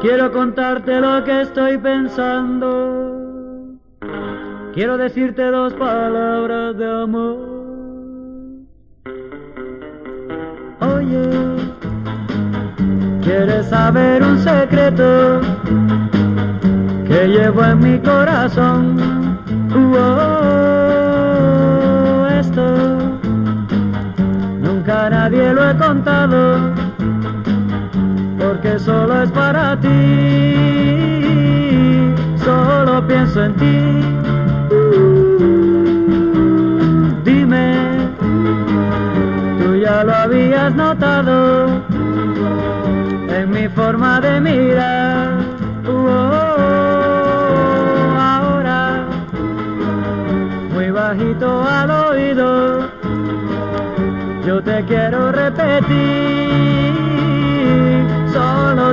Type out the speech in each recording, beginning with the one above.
Quiero contarte lo que estoy pensando. Quiero decirte dos palabras de amor. Oye, ¿quieres saber un secreto que llevo en mi corazón? Oh, esto nunca nadie lo he contado solo es para ti, solo pienso en ti. Dime, tú ya lo habías notado en mi forma de mirar. Oh, ahora, muy bajito al oído, yo te quiero repetir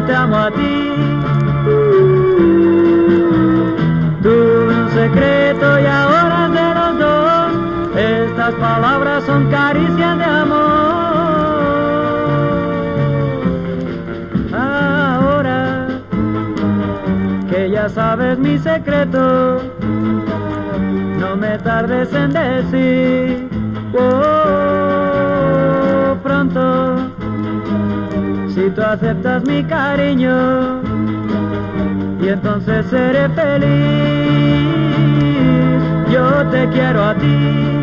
te amo a ti. Tuve un secreto y ahora de los dos, estas palabras son caricias de amor. Ahora que ya sabes mi secreto, no me tardes en decir, tú aceptas mi cariño y entonces seré feliz. Yo te quiero a ti.